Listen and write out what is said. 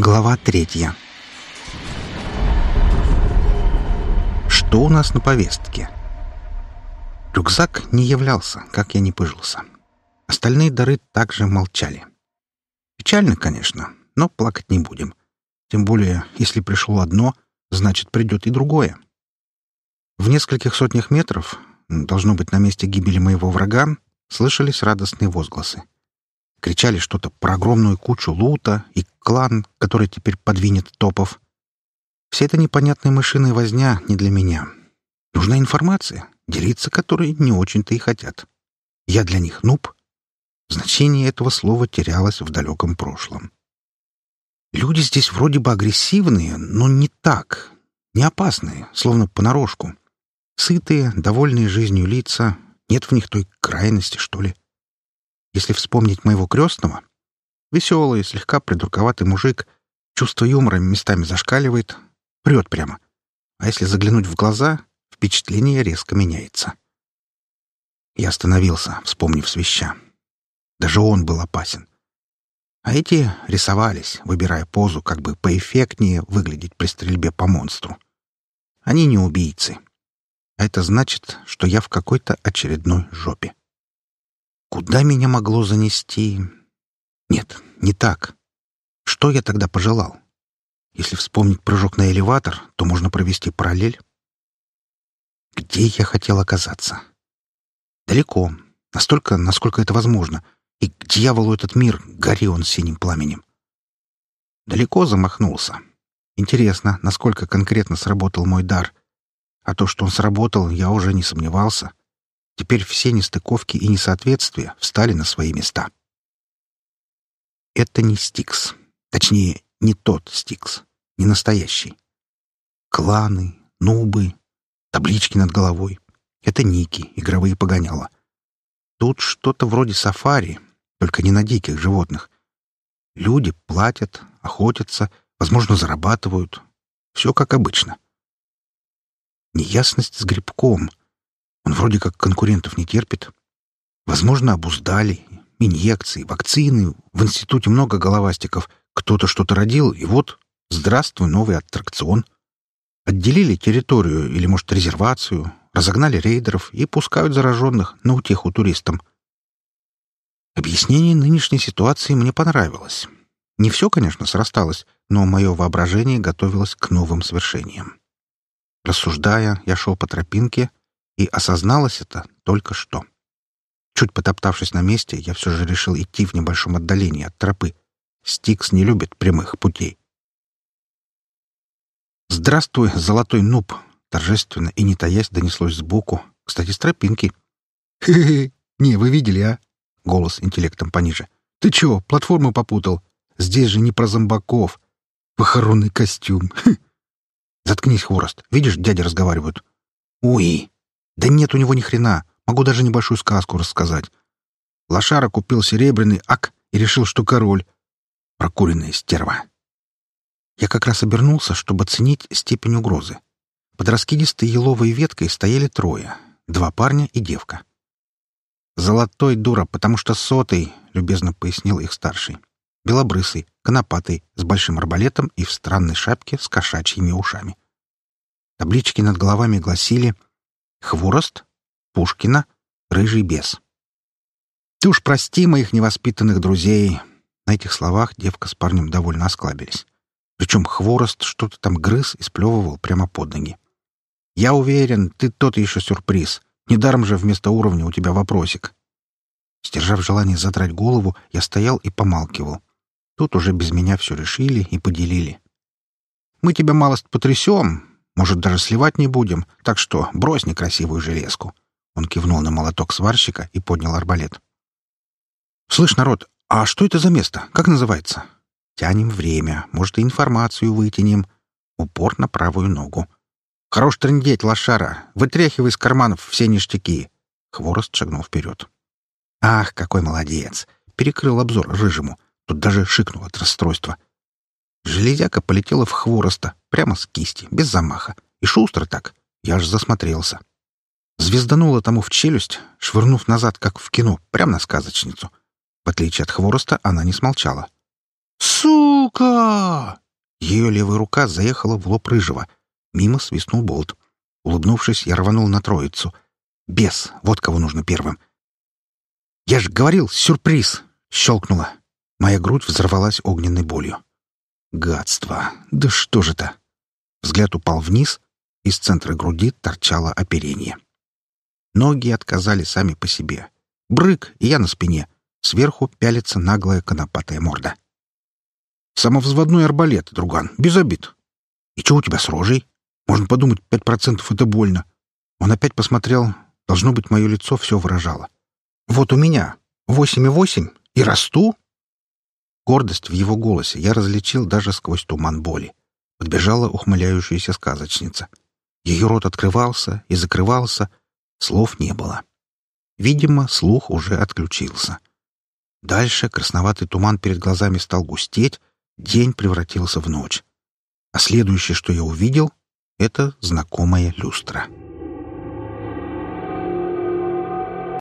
Глава третья. Что у нас на повестке? Рюкзак не являлся, как я не пыжился. Остальные дары также молчали. Печально, конечно, но плакать не будем. Тем более, если пришло одно, значит, придет и другое. В нескольких сотнях метров, должно быть на месте гибели моего врага, слышались радостные возгласы. Кричали что-то про огромную кучу лута и клан, который теперь подвинет топов. Вся эта непонятная мышиная возня не для меня. Нужна информация, делиться которой не очень-то и хотят. Я для них нуб. Значение этого слова терялось в далеком прошлом. Люди здесь вроде бы агрессивные, но не так. Не опасные, словно понарошку. Сытые, довольные жизнью лица. Нет в них той крайности, что ли. Если вспомнить моего крестного, веселый, слегка придурковатый мужик, чувство юмора местами зашкаливает, прет прямо. А если заглянуть в глаза, впечатление резко меняется. Я остановился, вспомнив свища. Даже он был опасен. А эти рисовались, выбирая позу, как бы поэффектнее выглядеть при стрельбе по монстру. Они не убийцы. А это значит, что я в какой-то очередной жопе. Куда меня могло занести? Нет, не так. Что я тогда пожелал? Если вспомнить прыжок на элеватор, то можно провести параллель. Где я хотел оказаться? Далеко. Настолько, насколько это возможно. И к дьяволу этот мир, гори он синим пламенем. Далеко замахнулся. Интересно, насколько конкретно сработал мой дар. А то, что он сработал, я уже не сомневался. Теперь все нестыковки и несоответствия встали на свои места. Это не Стикс. Точнее, не тот Стикс. Не настоящий. Кланы, нубы, таблички над головой. Это ники, игровые погоняла. Тут что-то вроде сафари, только не на диких животных. Люди платят, охотятся, возможно, зарабатывают. Все как обычно. Неясность с грибком. Он вроде как конкурентов не терпит. Возможно, обуздали. Инъекции, вакцины. В институте много головастиков. Кто-то что-то родил, и вот, здравствуй, новый аттракцион. Отделили территорию или, может, резервацию, разогнали рейдеров и пускают зараженных на утеху туристам. Объяснение нынешней ситуации мне понравилось. Не все, конечно, срасталось, но мое воображение готовилось к новым свершениям. Рассуждая, я шел по тропинке, и осозналось это только что. Чуть потоптавшись на месте, я все же решил идти в небольшом отдалении от тропы. Стикс не любит прямых путей. «Здравствуй, золотой нуб!» Торжественно и не таясь донеслось сбоку. Кстати, с тропинки. «Хе-хе! Не, вы видели, а?» Голос интеллектом пониже. «Ты чего, платформу попутал? Здесь же не про зомбаков. Похоронный костюм. Заткнись, хворост. Видишь, дяди разговаривают. Уи!» Да нет у него ни хрена. Могу даже небольшую сказку рассказать. Лошара купил серебряный ак и решил, что король. Прокуренная стерва. Я как раз обернулся, чтобы оценить степень угрозы. Под раскидистой еловой веткой стояли трое. Два парня и девка. «Золотой дура, потому что сотый», — любезно пояснил их старший. Белобрысый, конопатый, с большим арбалетом и в странной шапке с кошачьими ушами. Таблички над головами гласили — Хворост, Пушкина, Рыжий бес. Ты уж прости моих невоспитанных друзей. На этих словах девка с парнем довольно осклабились. Причем хворост что-то там грыз и сплевывал прямо под ноги. Я уверен, ты тот еще сюрприз. Недаром же вместо уровня у тебя вопросик. Стержав желание задрать голову, я стоял и помалкивал. Тут уже без меня все решили и поделили. Мы тебя малость потрясем, может, даже сливать не будем, так что брось некрасивую железку». Он кивнул на молоток сварщика и поднял арбалет. «Слышь, народ, а что это за место? Как называется?» «Тянем время, может, и информацию вытянем». Упор на правую ногу. «Хорош трындеть, лошара! Вытряхивай из карманов все ништяки!» Хворост шагнул вперед. «Ах, какой молодец!» Перекрыл обзор рыжему. Тут даже шикнул от расстройства. Железяка полетела в хвороста, прямо с кисти, без замаха. И шустро так. Я аж засмотрелся. Звезданула тому в челюсть, швырнув назад, как в кино, прямо на сказочницу. В отличие от хвороста, она не смолчала. «Сука!» Ее левая рука заехала в лоб рыжего. Мимо свистнул болт. Улыбнувшись, я рванул на троицу. «Бес! Вот кого нужно первым!» «Я же говорил, сюрприз!» — щелкнула. Моя грудь взорвалась огненной болью. «Гадство! Да что же это?» Взгляд упал вниз, из центра груди торчало оперение. Ноги отказали сами по себе. Брык, и я на спине. Сверху пялится наглая конопатая морда. Самовзводной арбалет, друган, без обид. И что у тебя с рожей? Можно подумать, пять процентов — это больно. Он опять посмотрел. Должно быть, мое лицо все выражало. Вот у меня восемь и восемь, и расту. Гордость в его голосе я различил даже сквозь туман боли. Подбежала ухмыляющаяся сказочница. Ее рот открывался и закрывался, слов не было. Видимо, слух уже отключился. Дальше красноватый туман перед глазами стал густеть, день превратился в ночь. А следующее, что я увидел, — это знакомая люстра.